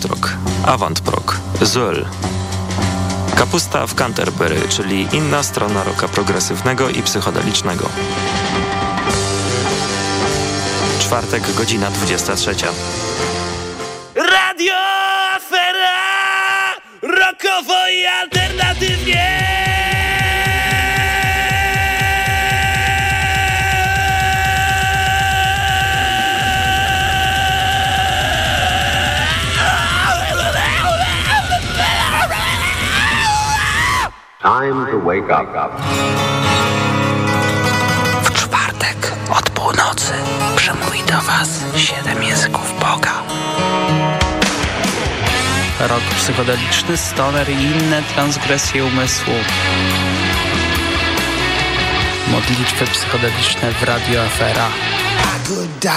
krautrock, avantprog, zöl. Kapusta w Canterbury, czyli inna strona roka progresywnego i psychodelicznego. Czwartek, godzina 23. Radio Afera! Rokowo i alternatywnie! W czwartek od północy przemówi do Was siedem języków Boga. Rok psychodeliczny, stoner i inne transgresje umysłu. Modlitwy psychodeliczne w Radio Afera. I could die.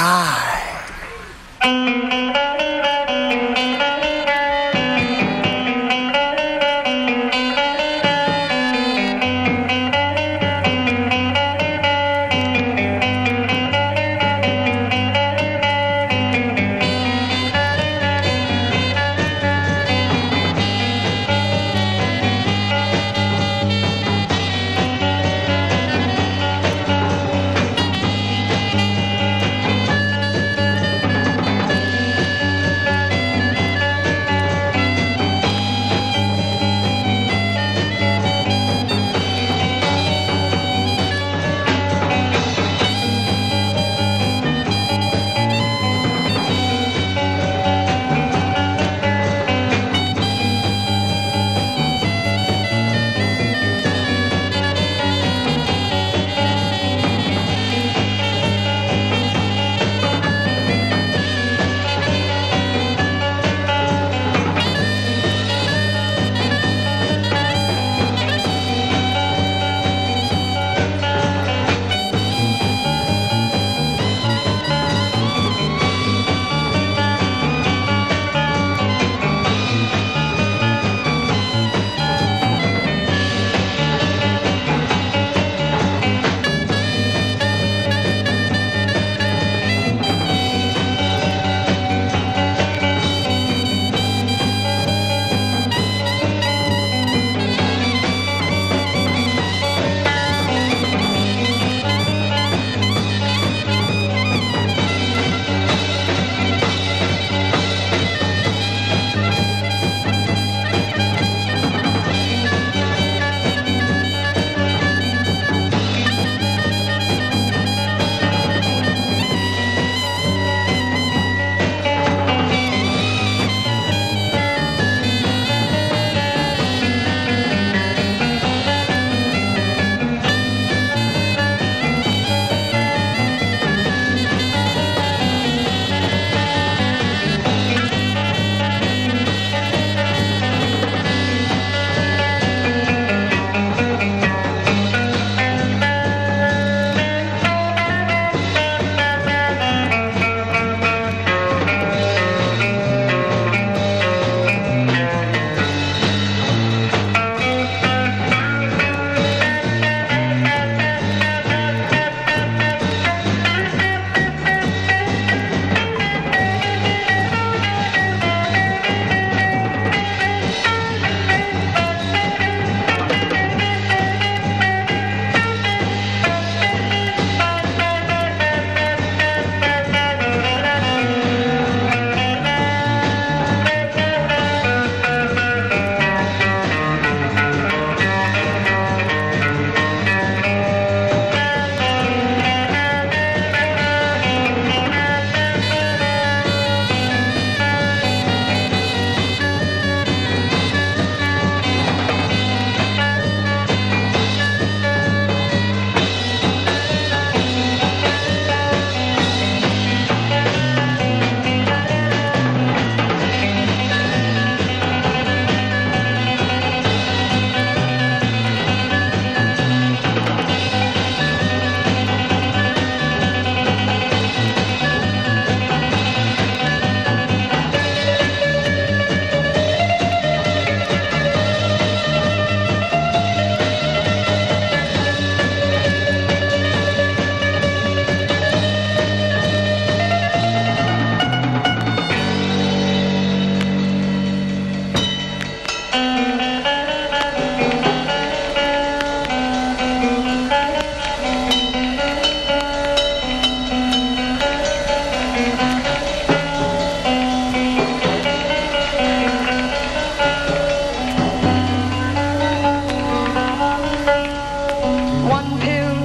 one pill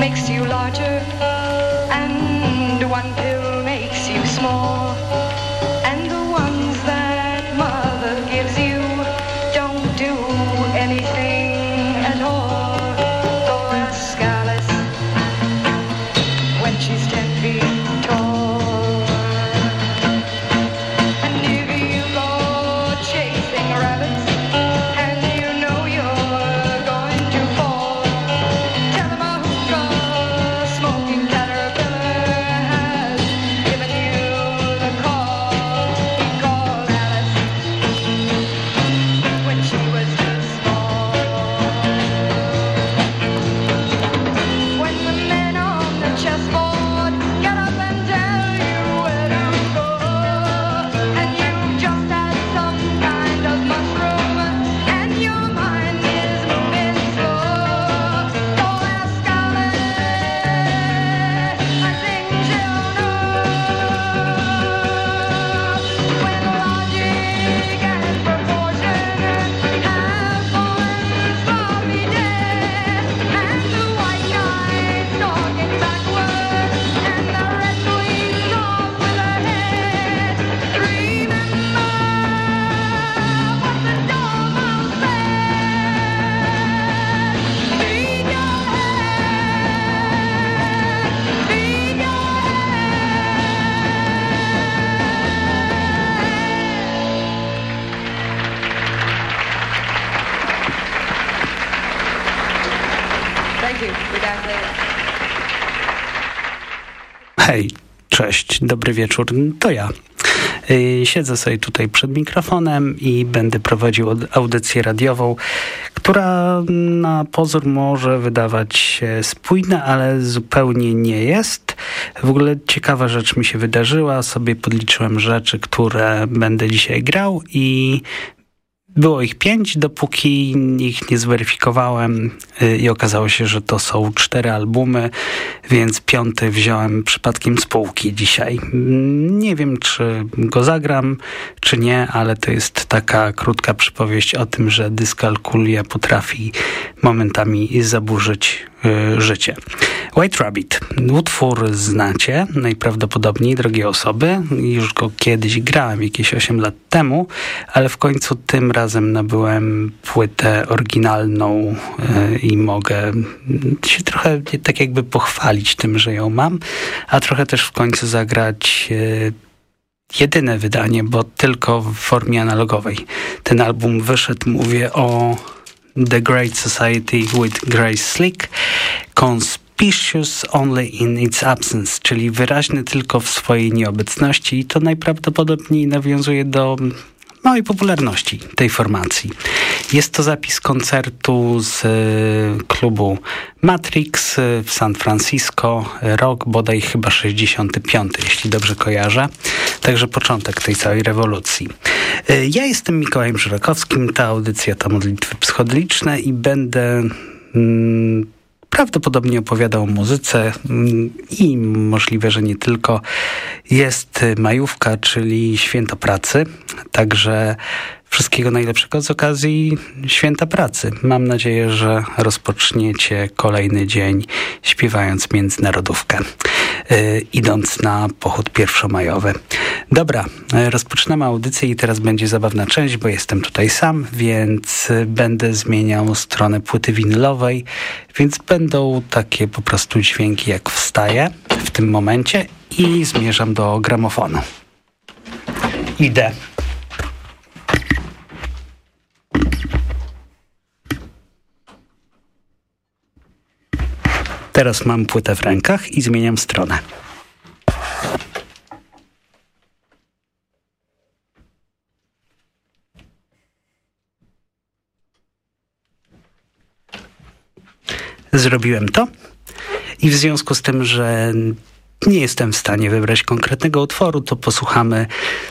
makes you larger, and one pill makes you small. Dobry wieczór, to ja. Y, siedzę sobie tutaj przed mikrofonem i będę prowadził audycję radiową, która na pozór może wydawać się spójna, ale zupełnie nie jest. W ogóle ciekawa rzecz mi się wydarzyła. Sobie podliczyłem rzeczy, które będę dzisiaj grał i było ich pięć, dopóki ich nie zweryfikowałem y, i okazało się, że to są cztery albumy, więc piąty wziąłem przypadkiem z półki dzisiaj. Nie wiem, czy go zagram, czy nie, ale to jest taka krótka przypowieść o tym, że dyskalkulia potrafi momentami zaburzyć życie. White Rabbit. Utwór znacie najprawdopodobniej, drogie osoby. Już go kiedyś grałem, jakieś 8 lat temu, ale w końcu tym razem nabyłem płytę oryginalną yy, i mogę się trochę tak jakby pochwalić tym, że ją mam, a trochę też w końcu zagrać yy, jedyne wydanie, bo tylko w formie analogowej. Ten album wyszedł, mówię o The Great Society with Grace Slick, conspicuous only in its absence, czyli wyraźny tylko w swojej nieobecności i to najprawdopodobniej nawiązuje do małej popularności tej formacji. Jest to zapis koncertu z y, klubu Matrix w San Francisco, rok bodaj chyba 65, jeśli dobrze kojarzę. Także początek tej całej rewolucji. Y, ja jestem Mikołajem Żurakowskim, ta audycja to modlitwy psychodeliczne i będę mm, prawdopodobnie opowiadał o muzyce mm, i możliwe, że nie tylko. Jest majówka, czyli święto pracy, także Wszystkiego najlepszego z okazji Święta Pracy. Mam nadzieję, że rozpoczniecie kolejny dzień śpiewając międzynarodówkę, yy, idąc na pochód pierwszomajowy. Dobra, rozpoczynamy audycję i teraz będzie zabawna część, bo jestem tutaj sam, więc będę zmieniał stronę płyty winylowej, więc będą takie po prostu dźwięki jak wstaję w tym momencie i zmierzam do gramofonu. Idę. Teraz mam płytę w rękach i zmieniam stronę. Zrobiłem to i w związku z tym, że nie jestem w stanie wybrać konkretnego utworu, to posłuchamy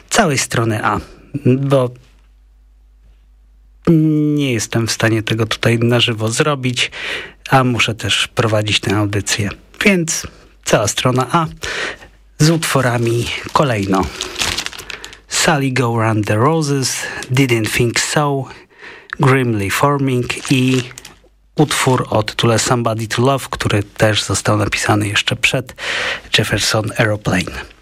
całej strony A, bo nie jestem w stanie tego tutaj na żywo zrobić, a muszę też prowadzić tę audycję. Więc cała strona A z utworami kolejno. Sally Go Round the Roses, Didn't Think So, Grimly Forming i utwór o tytule Somebody to Love, który też został napisany jeszcze przed Jefferson Aeroplane.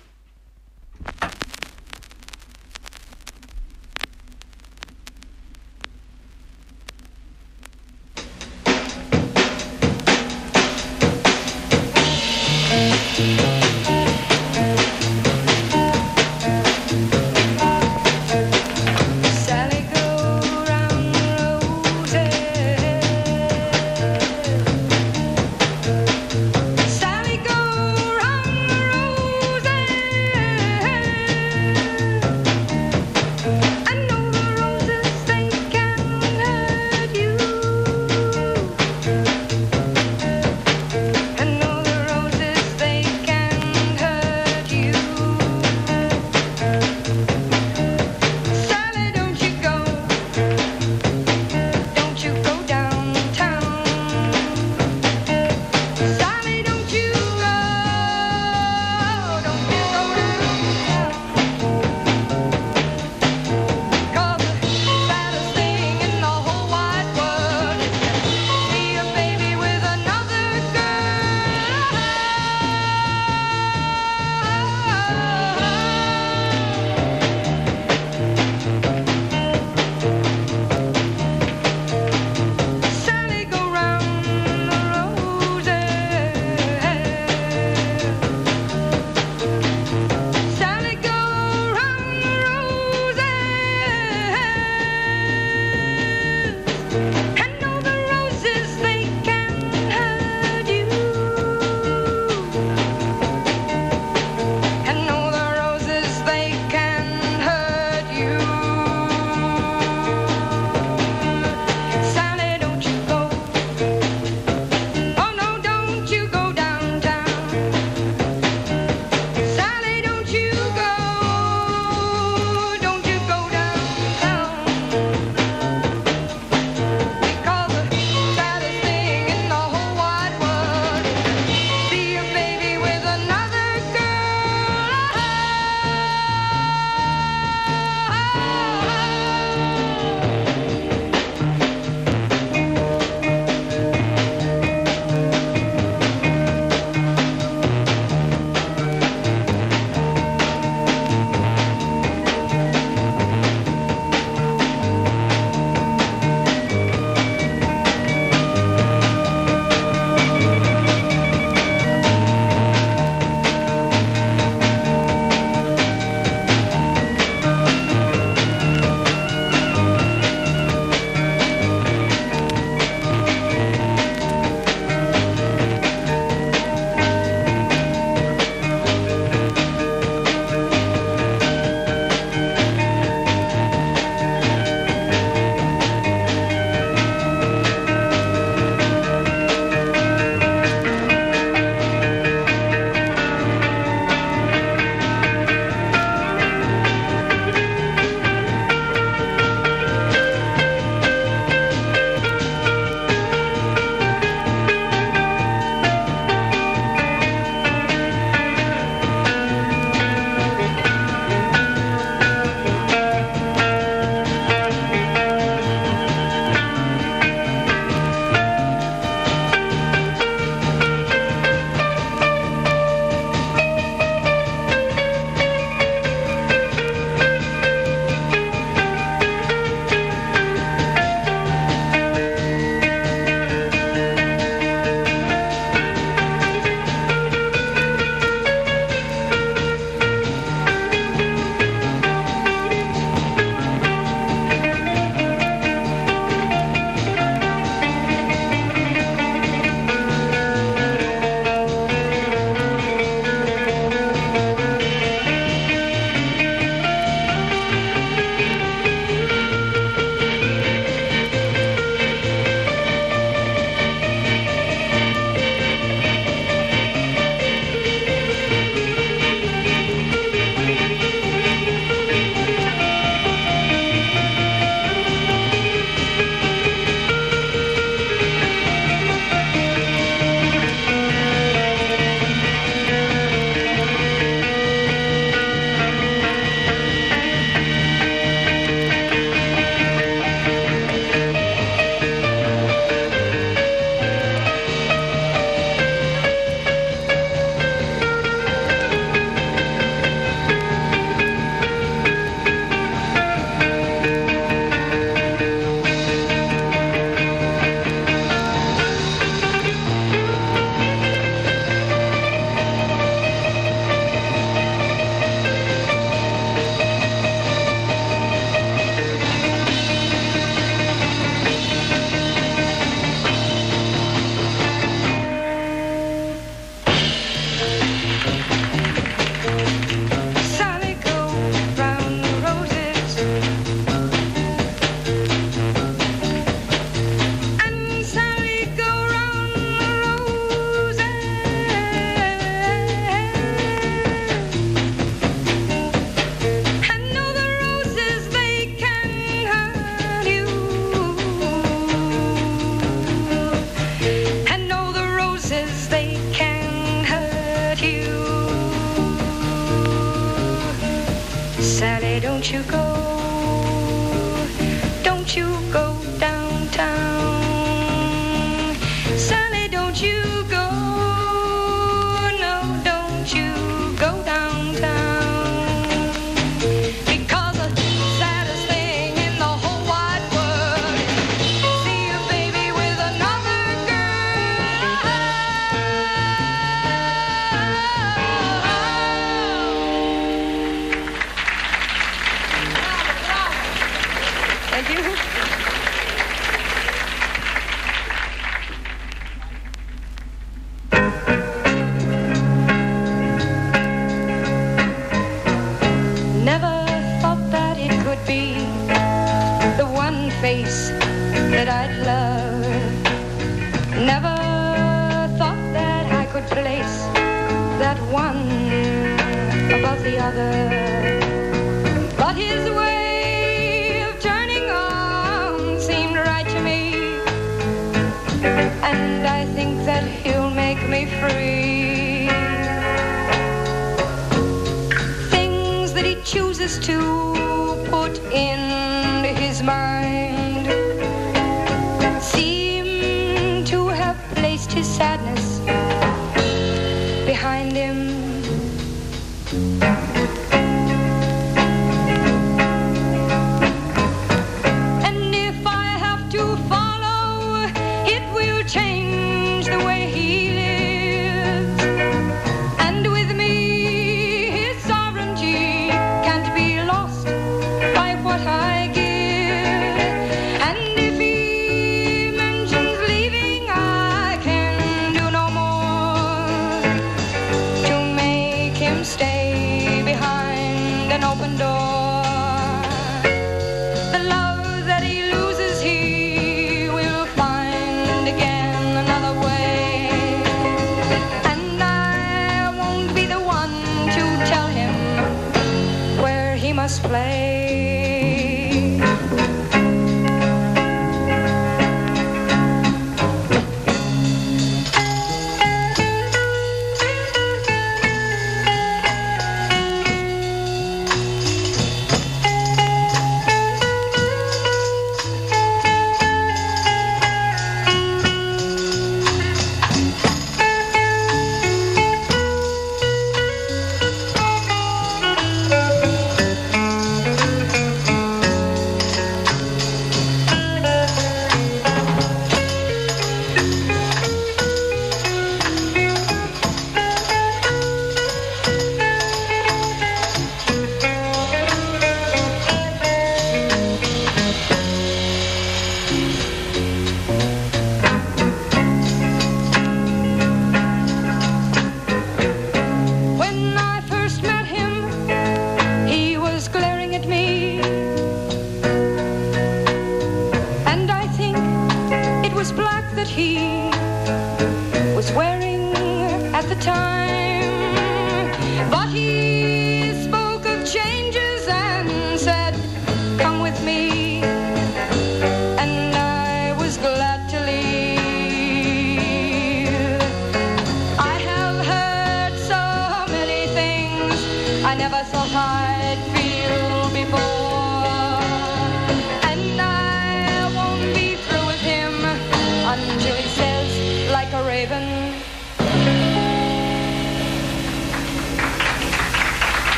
raven.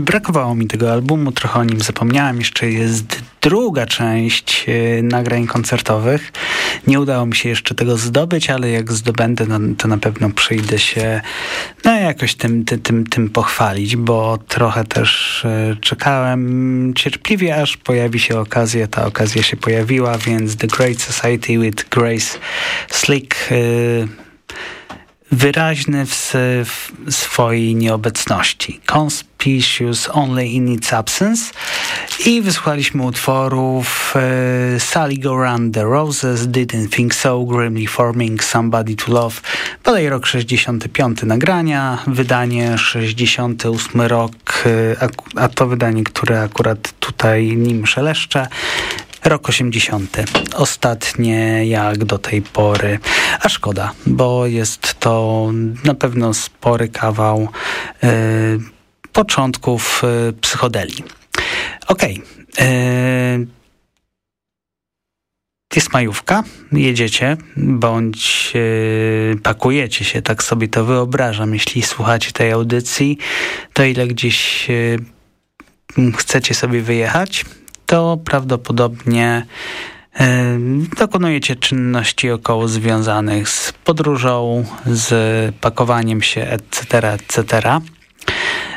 Brakowało mi tego albumu, trochę o nim zapomniałem. Jeszcze jest druga część e, nagrań koncertowych. Nie udało mi się jeszcze tego zdobyć, ale jak zdobędę, no, to na pewno przyjdę się no, jakoś tym, tym, tym, tym pochwalić, bo trochę też e, czekałem cierpliwie, aż pojawi się okazja. Ta okazja się pojawiła, więc The Great Society with Grace Slick e, wyraźny w, w, swojej nieobecności. Conspicuous only in its absence. I wysłuchaliśmy utworów e, Sally Go Round the Roses, Didn't Think So, Grimly Forming, Somebody to Love. Podaj rok 65 nagrania, wydanie 68 rok, e, a, a to wydanie, które akurat tutaj nim szeleszczę. Rok 80. Ostatnie jak do tej pory. A szkoda, bo jest to na pewno spory kawał y, początków y, psychodeli. Okej. Okay. Y, jest majówka, jedziecie, bądź yy, pakujecie się, tak sobie to wyobrażam. Jeśli słuchacie tej audycji, to ile gdzieś yy, chcecie sobie wyjechać, to prawdopodobnie e, dokonujecie czynności około związanych z podróżą, z pakowaniem się, etc., etc.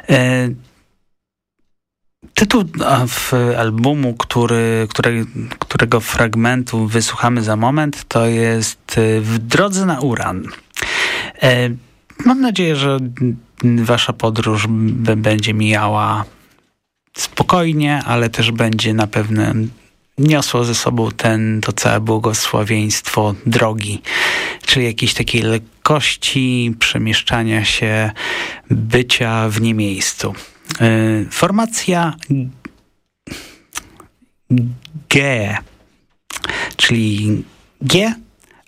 E, tytuł albumu, który, który, którego fragmentu wysłuchamy za moment, to jest e, W drodze na uran. Mam nadzieję, że wasza podróż będzie mijała spokojnie, ale też będzie na pewno niosło ze sobą ten, to całe błogosławieństwo drogi, czyli jakiejś takiej lekkości przemieszczania się, bycia w niemiejscu. Yy, formacja G, czyli G,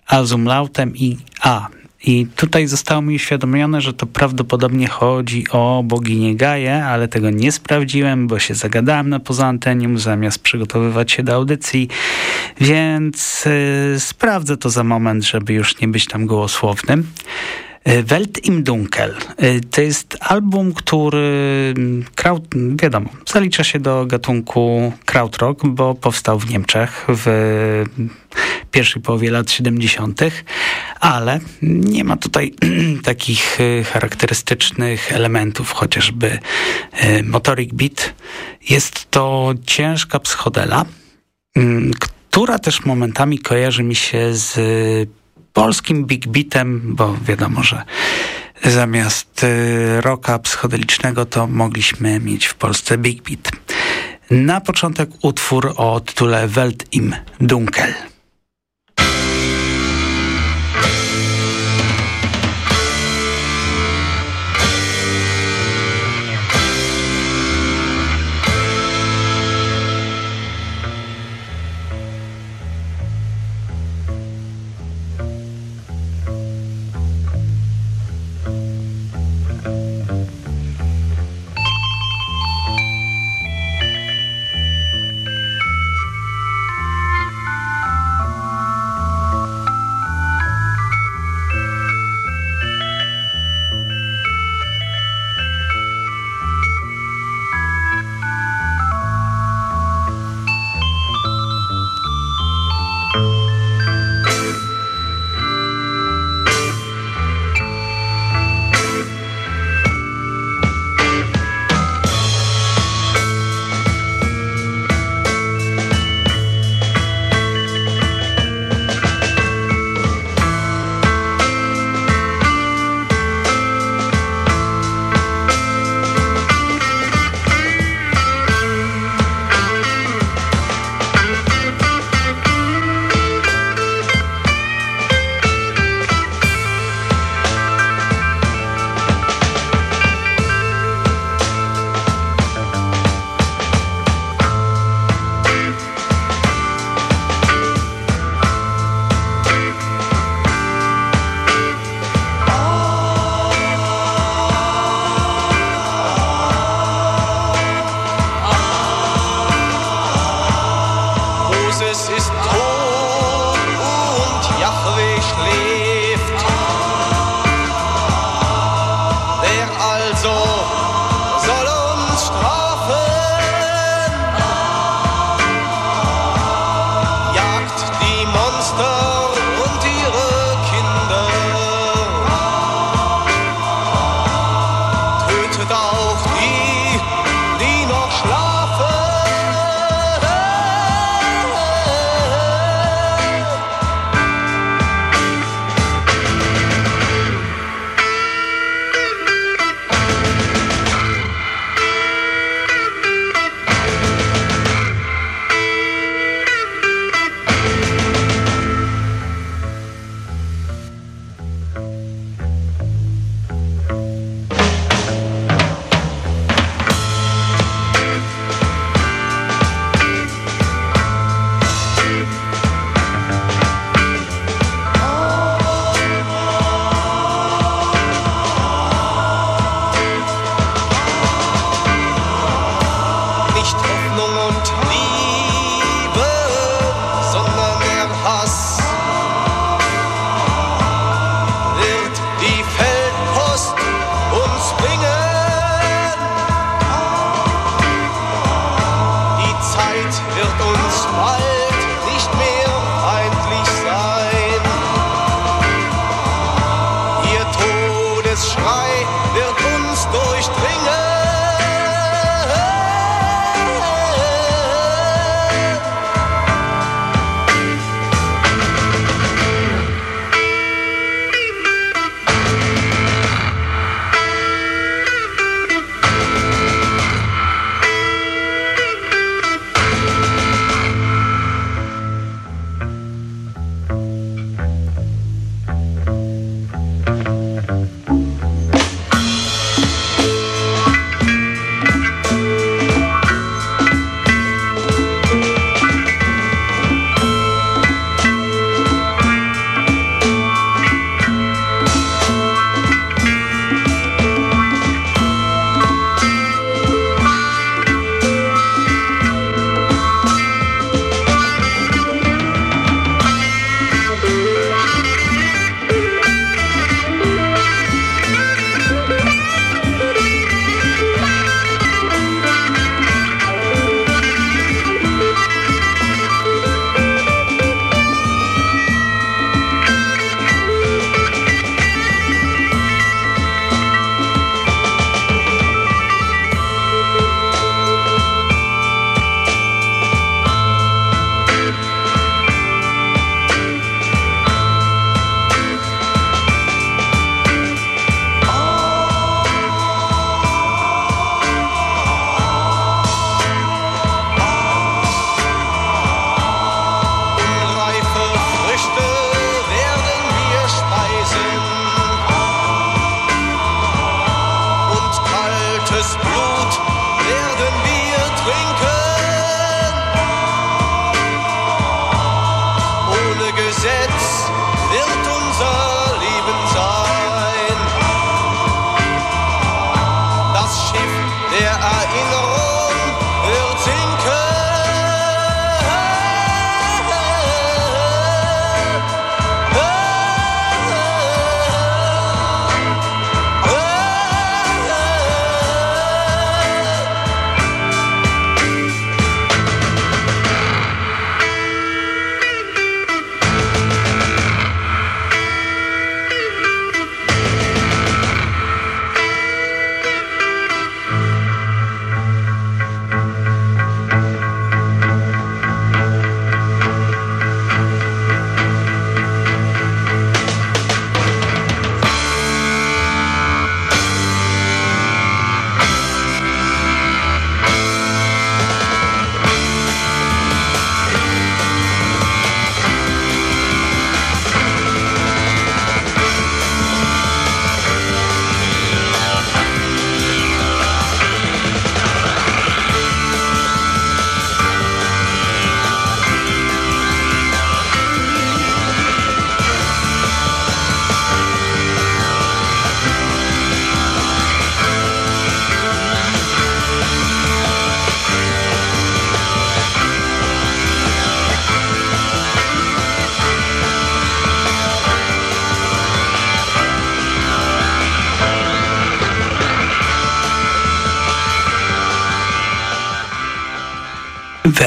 a z umlautem i A. I tutaj zostało mi uświadomione, że to prawdopodobnie chodzi o boginię Gaję, ale tego nie sprawdziłem, bo się zagadałem na poza antenium zamiast przygotowywać się do audycji, więc yy, sprawdzę to za moment, żeby już nie być tam gołosłownym. Y, Welt im Dunkel. Y, to jest album, który kraut, wiadomo, zalicza się do gatunku krautrock, bo powstał w Niemczech w pierwszej połowie lat 70., ale nie ma tutaj takich y, charakterystycznych elementów, chociażby motoric beat. Jest to ciężka psychodela, która też momentami kojarzy mi się z polskim big beatem, bo wiadomo, że zamiast y, roka psychodelicznego to mogliśmy mieć w Polsce big beat. Na początek utwór o tytule Welt im Dunkel.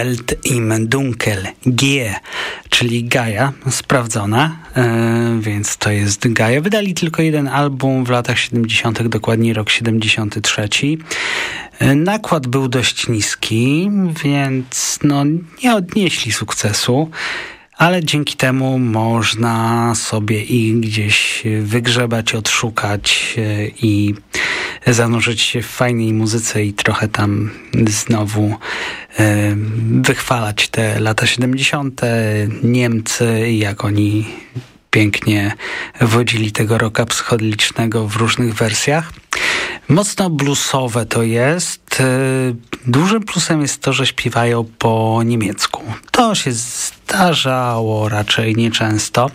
Welt im Dunkel, G, czyli Gaia, sprawdzona, e, więc to jest Gaia. Wydali tylko jeden album w latach 70., dokładnie rok 73. E, nakład był dość niski, więc no, nie odnieśli sukcesu ale dzięki temu można sobie ich gdzieś wygrzebać, odszukać e, i zanurzyć się w fajnej muzyce i trochę tam znowu e, wychwalać te lata 70. Niemcy, jak oni pięknie wodzili tego roka psychodelicznego w różnych wersjach. Mocno bluesowe to jest. E, dużym plusem jest to, że śpiewają po niemiecku. To się zdarzało raczej nieczęsto.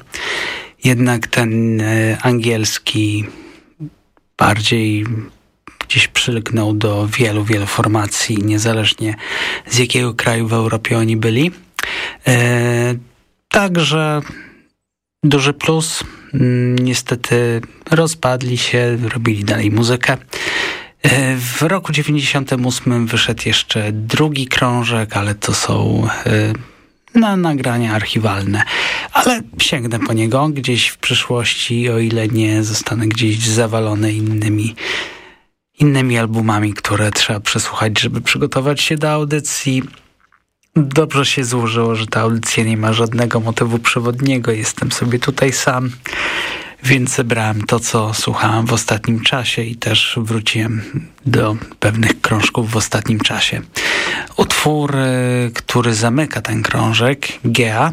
Jednak ten e, angielski bardziej gdzieś przylgnął do wielu, wielu formacji, niezależnie z jakiego kraju w Europie oni byli. E, także duży plus. Mm, niestety rozpadli się, robili dalej muzykę. E, w roku 98 wyszedł jeszcze drugi krążek, ale to są e, na nagrania archiwalne. Ale sięgnę po niego gdzieś w przyszłości, o ile nie zostanę gdzieś zawalony innymi innymi albumami, które trzeba przesłuchać, żeby przygotować się do audycji. Dobrze się złożyło, że ta audycja nie ma żadnego motywu przewodniego. Jestem sobie tutaj sam, więc zebrałem to, co słuchałem w ostatnim czasie i też wróciłem do pewnych krążków w ostatnim czasie. Utwór, y, który zamyka ten krążek, Gea,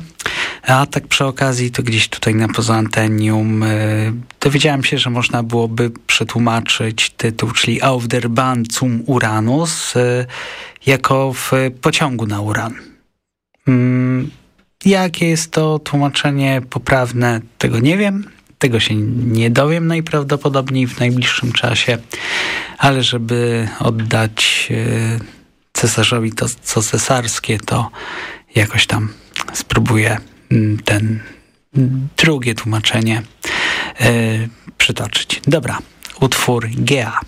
a tak przy okazji to gdzieś tutaj na Pozantenium y, dowiedziałem się, że można byłoby przetłumaczyć tytuł, czyli Auf der Bahn zum Uranus, y, jako w pociągu na uran. Mm, jakie jest to tłumaczenie poprawne, tego nie wiem. Tego się nie dowiem najprawdopodobniej w najbliższym czasie, ale żeby oddać y, cesarzowi to, co cesarskie, to jakoś tam spróbuję mm, ten drugie tłumaczenie y, przytoczyć. Dobra, utwór GA.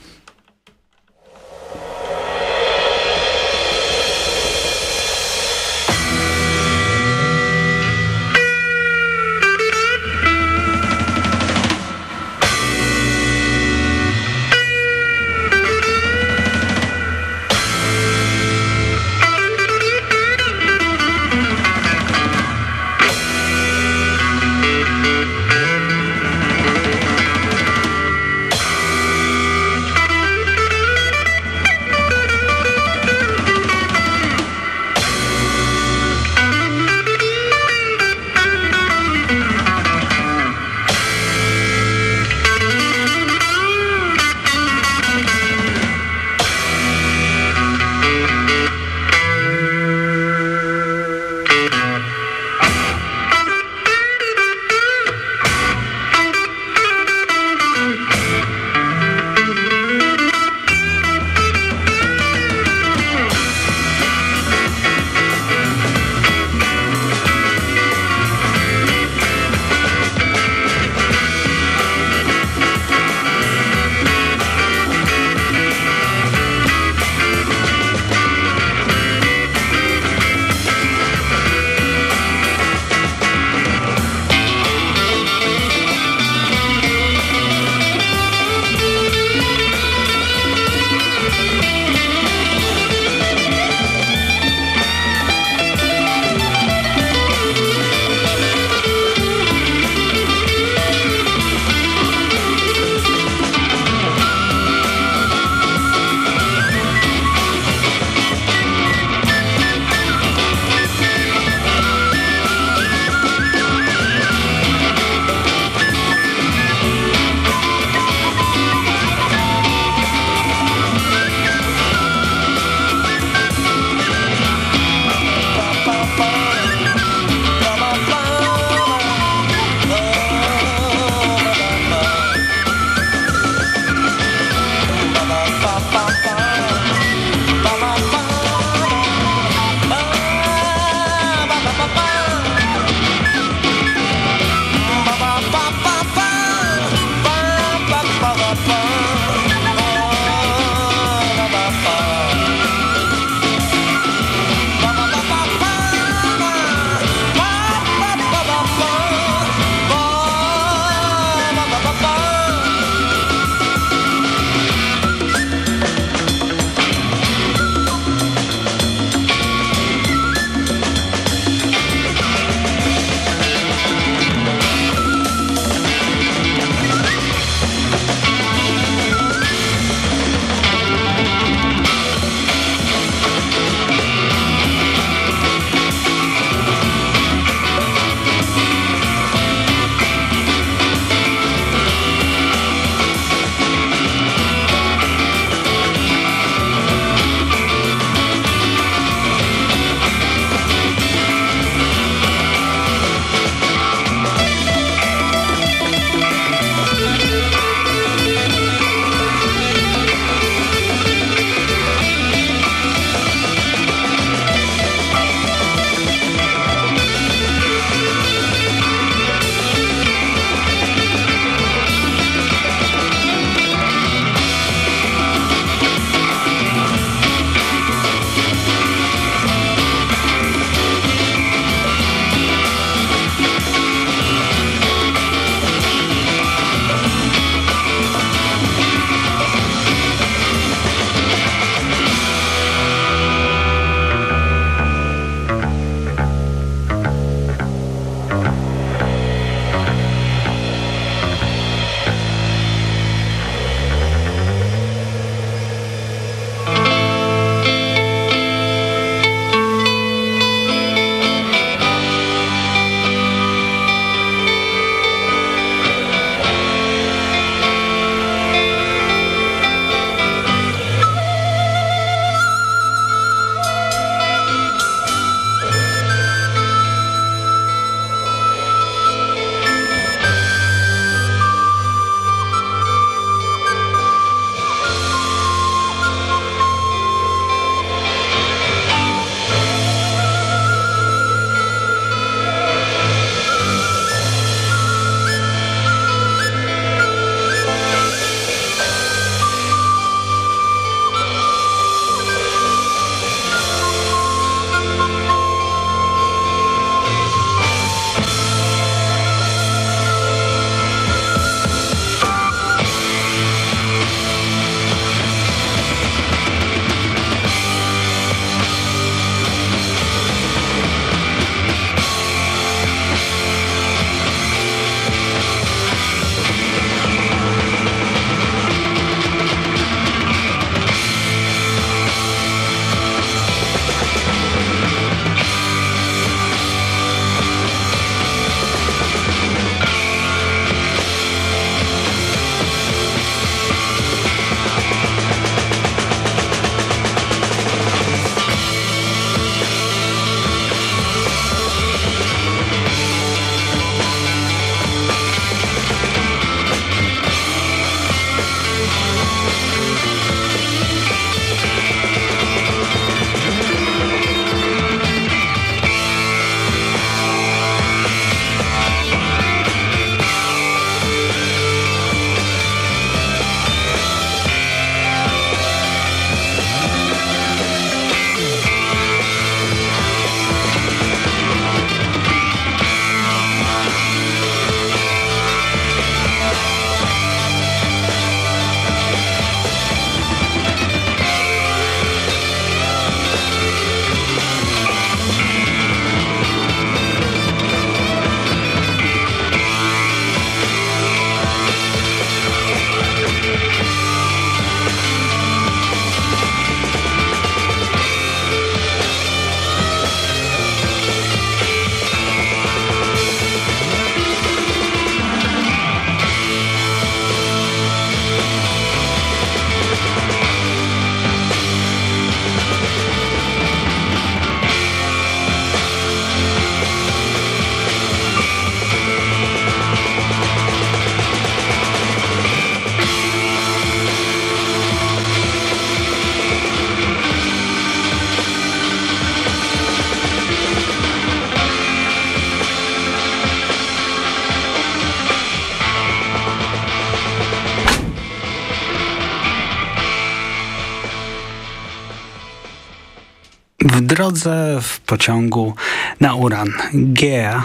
W pociągu na Uran. Gea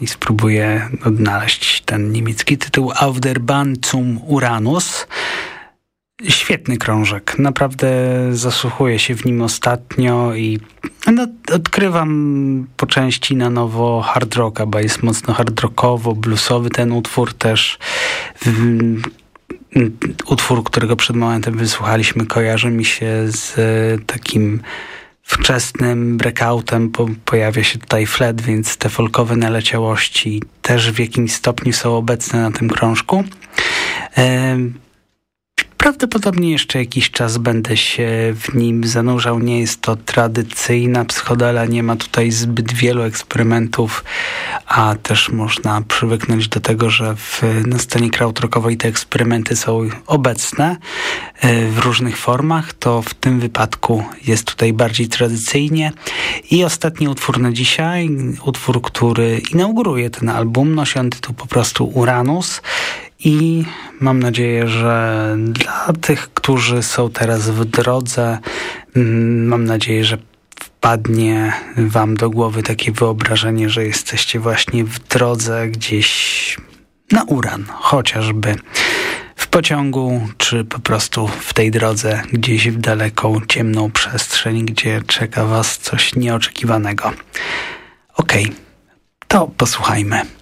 i spróbuję odnaleźć ten niemiecki tytuł Auf der Bahn zum Uranus. Świetny krążek. Naprawdę zasłuchuję się w nim ostatnio i no, odkrywam po części na nowo hard rocka, bo jest mocno hard rockowo, bluesowy ten utwór też. Utwór, którego przed momentem wysłuchaliśmy, kojarzy mi się z takim wczesnym breakoutem po, pojawia się tutaj flet, więc te folkowe naleciałości też w jakimś stopniu są obecne na tym krążku. Prawdopodobnie jeszcze jakiś czas będę się w nim zanurzał. Nie jest to tradycyjna psychodela, nie ma tutaj zbyt wielu eksperymentów, a też można przywyknąć do tego, że w, na scenie krautrockowej te eksperymenty są obecne e, w różnych formach. To w tym wypadku jest tutaj bardziej tradycyjnie. I ostatni utwór na dzisiaj, utwór, który inauguruje ten album, nosi on tytuł po prostu Uranus i mam nadzieję, że dla tych, którzy są teraz w drodze, mm, mam nadzieję, że wpadnie wam do głowy takie wyobrażenie, że jesteście właśnie w drodze gdzieś na uran, chociażby w pociągu, czy po prostu w tej drodze gdzieś w daleką, ciemną przestrzeń, gdzie czeka was coś nieoczekiwanego. Okej, okay, to posłuchajmy.